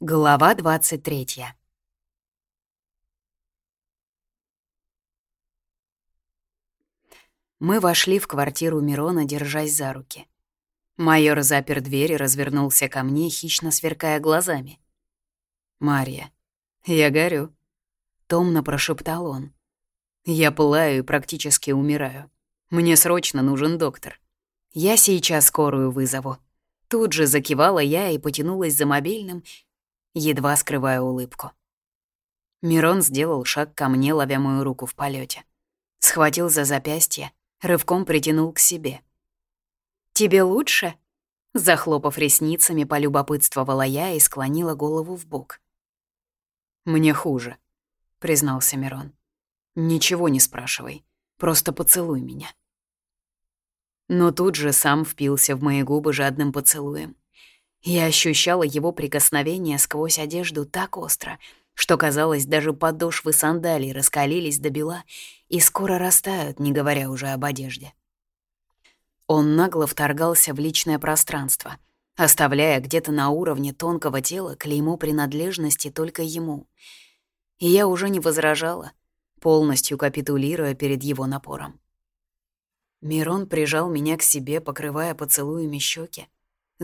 Глава 23 Мы вошли в квартиру Мирона, держась за руки. Майор запер дверь и развернулся ко мне, хищно сверкая глазами. «Марья, я горю», — томно прошептал он. «Я пылаю и практически умираю. Мне срочно нужен доктор. Я сейчас скорую вызову». Тут же закивала я и потянулась за мобильным, едва скрывая улыбку. Мирон сделал шаг ко мне, ловя мою руку в полете. Схватил за запястье, рывком притянул к себе. «Тебе лучше?» Захлопав ресницами, полюбопытствовала я и склонила голову в бок. «Мне хуже», — признался Мирон. «Ничего не спрашивай, просто поцелуй меня». Но тут же сам впился в мои губы жадным поцелуем. Я ощущала его прикосновение сквозь одежду так остро, что, казалось, даже подошвы сандалий раскалились до бела и скоро растают, не говоря уже об одежде. Он нагло вторгался в личное пространство, оставляя где-то на уровне тонкого тела клеймо принадлежности только ему. И я уже не возражала, полностью капитулируя перед его напором. Мирон прижал меня к себе, покрывая поцелуями щеки,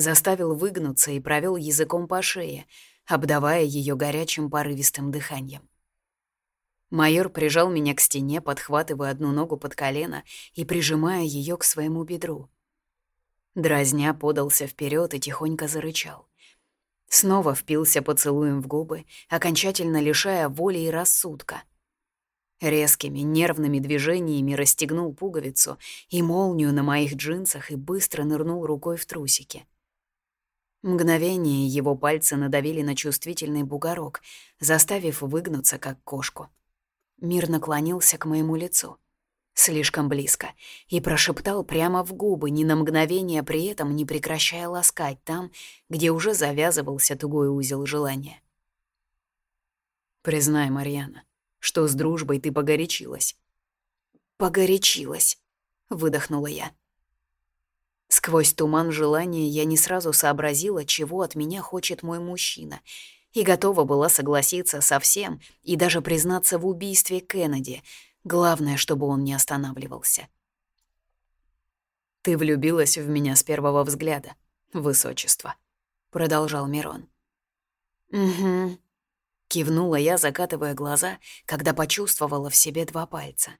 заставил выгнуться и провел языком по шее, обдавая ее горячим порывистым дыханием. Майор прижал меня к стене, подхватывая одну ногу под колено и прижимая ее к своему бедру. Дразня подался вперед и тихонько зарычал. Снова впился поцелуем в губы, окончательно лишая воли и рассудка — Резкими нервными движениями расстегнул пуговицу и молнию на моих джинсах и быстро нырнул рукой в трусики. Мгновение его пальцы надавили на чувствительный бугорок, заставив выгнуться, как кошку. Мир наклонился к моему лицу. Слишком близко. И прошептал прямо в губы, ни на мгновение при этом не прекращая ласкать там, где уже завязывался тугой узел желания. «Признай, Марьяна, что с дружбой ты погорячилась». «Погорячилась», — выдохнула я. Сквозь туман желания я не сразу сообразила, чего от меня хочет мой мужчина, и готова была согласиться со всем и даже признаться в убийстве Кеннеди. Главное, чтобы он не останавливался. «Ты влюбилась в меня с первого взгляда, высочество», — продолжал Мирон. «Угу», Кивнула я, закатывая глаза, когда почувствовала в себе два пальца.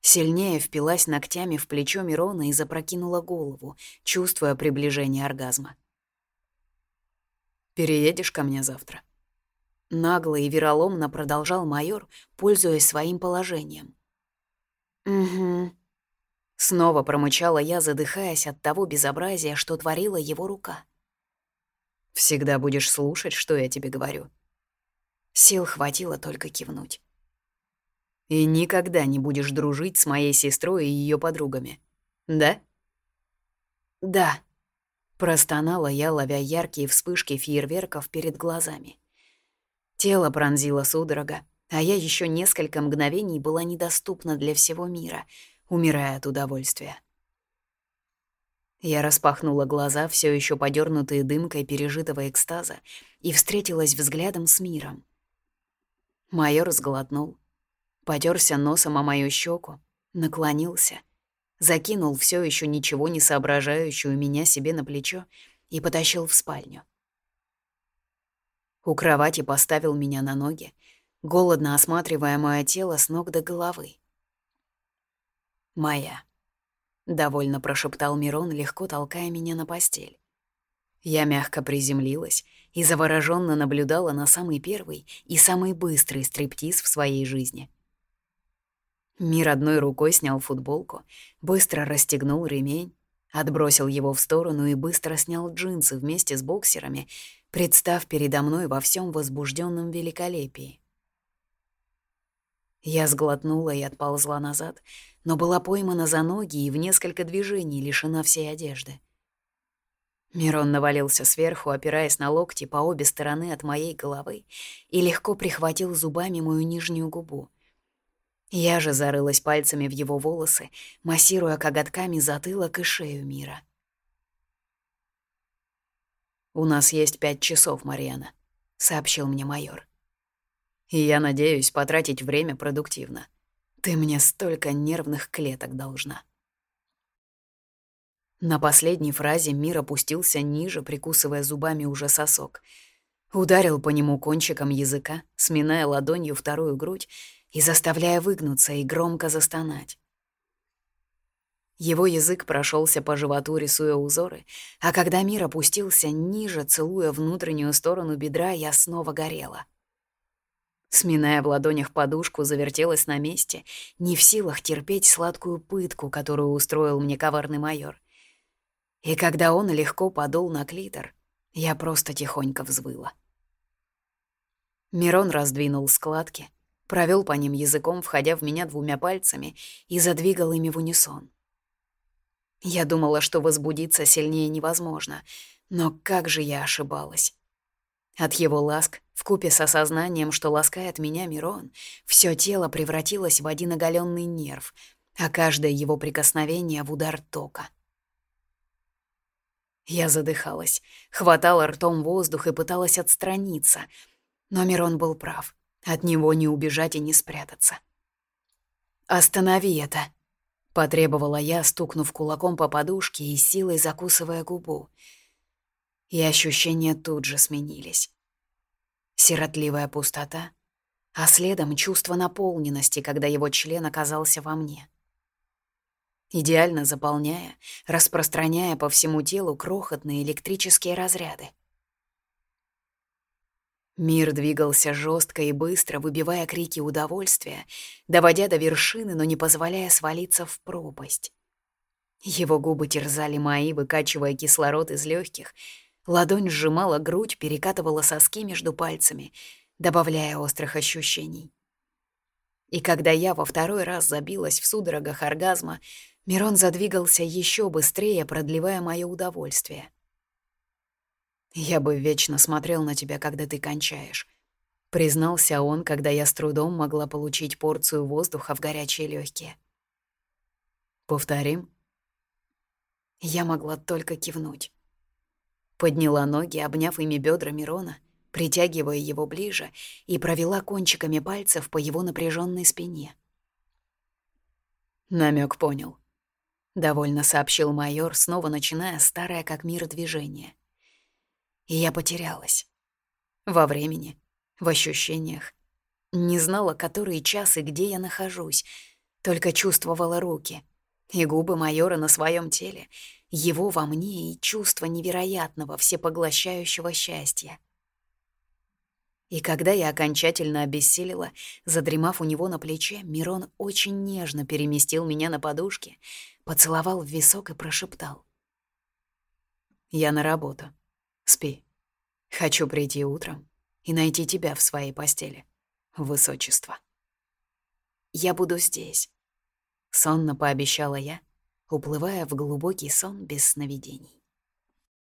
Сильнее впилась ногтями в плечо Мирона и запрокинула голову, чувствуя приближение оргазма. «Переедешь ко мне завтра?» Нагло и вероломно продолжал майор, пользуясь своим положением. «Угу». Снова промычала я, задыхаясь от того безобразия, что творила его рука. «Всегда будешь слушать, что я тебе говорю», Сил хватило только кивнуть. «И никогда не будешь дружить с моей сестрой и ее подругами, да?» «Да», — простонала я, ловя яркие вспышки фейерверков перед глазами. Тело пронзило судорога, а я еще несколько мгновений была недоступна для всего мира, умирая от удовольствия. Я распахнула глаза, все еще подернутые дымкой пережитого экстаза, и встретилась взглядом с миром. Майор сглотнул, потерся носом о мою щеку, наклонился, закинул все еще ничего не соображающую меня себе на плечо и потащил в спальню. У кровати поставил меня на ноги, голодно осматривая мое тело с ног до головы. «Моя», — довольно прошептал Мирон, легко толкая меня на постель. Я мягко приземлилась и завороженно наблюдала на самый первый и самый быстрый стриптиз в своей жизни. Мир одной рукой снял футболку, быстро расстегнул ремень, отбросил его в сторону и быстро снял джинсы вместе с боксерами, представ передо мной во всем возбужденном великолепии. Я сглотнула и отползла назад, но была поймана за ноги и в несколько движений лишена всей одежды. Мирон навалился сверху, опираясь на локти по обе стороны от моей головы, и легко прихватил зубами мою нижнюю губу. Я же зарылась пальцами в его волосы, массируя коготками затылок и шею мира. «У нас есть пять часов, Марьяна. сообщил мне майор. «И я надеюсь потратить время продуктивно. Ты мне столько нервных клеток должна». На последней фразе мир опустился ниже, прикусывая зубами уже сосок. Ударил по нему кончиком языка, сминая ладонью вторую грудь и заставляя выгнуться и громко застонать. Его язык прошелся по животу, рисуя узоры, а когда мир опустился ниже, целуя внутреннюю сторону бедра, я снова горела. Сминая в ладонях подушку, завертелась на месте, не в силах терпеть сладкую пытку, которую устроил мне коварный майор. И когда он легко подул на клитор, я просто тихонько взвыла. Мирон раздвинул складки, провел по ним языком, входя в меня двумя пальцами, и задвигал ими в унисон. Я думала, что возбудиться сильнее невозможно, но как же я ошибалась. От его ласк, вкупе с осознанием, что ласкает меня Мирон, все тело превратилось в один оголенный нерв, а каждое его прикосновение — в удар тока. Я задыхалась, хватала ртом воздух и пыталась отстраниться, но Мирон был прав. От него не убежать и не спрятаться. «Останови это!» Потребовала я, стукнув кулаком по подушке и силой закусывая губу. И ощущения тут же сменились. Сиротливая пустота, а следом чувство наполненности, когда его член оказался во мне. Идеально заполняя, распространяя по всему телу крохотные электрические разряды. Мир двигался жестко и быстро, выбивая крики удовольствия, доводя до вершины, но не позволяя свалиться в пропасть. Его губы терзали мои, выкачивая кислород из легких. Ладонь сжимала грудь, перекатывала соски между пальцами, добавляя острых ощущений. И когда я во второй раз забилась в судорогах оргазма, Мирон задвигался еще быстрее, продлевая мое удовольствие. «Я бы вечно смотрел на тебя, когда ты кончаешь», — признался он, когда я с трудом могла получить порцию воздуха в горячие легкие. «Повторим?» Я могла только кивнуть. Подняла ноги, обняв ими бедра Мирона, притягивая его ближе, и провела кончиками пальцев по его напряженной спине. Намек понял. Довольно сообщил майор, снова начиная старое как мир движение и я потерялась. Во времени, в ощущениях. Не знала, который час и где я нахожусь, только чувствовала руки и губы майора на своем теле, его во мне и чувство невероятного, всепоглощающего счастья. И когда я окончательно обессилила, задремав у него на плече, Мирон очень нежно переместил меня на подушке, поцеловал в висок и прошептал. «Я на работу. Спи. Хочу прийти утром и найти тебя в своей постели, высочество. Я буду здесь, сонно пообещала я, уплывая в глубокий сон без сновидений.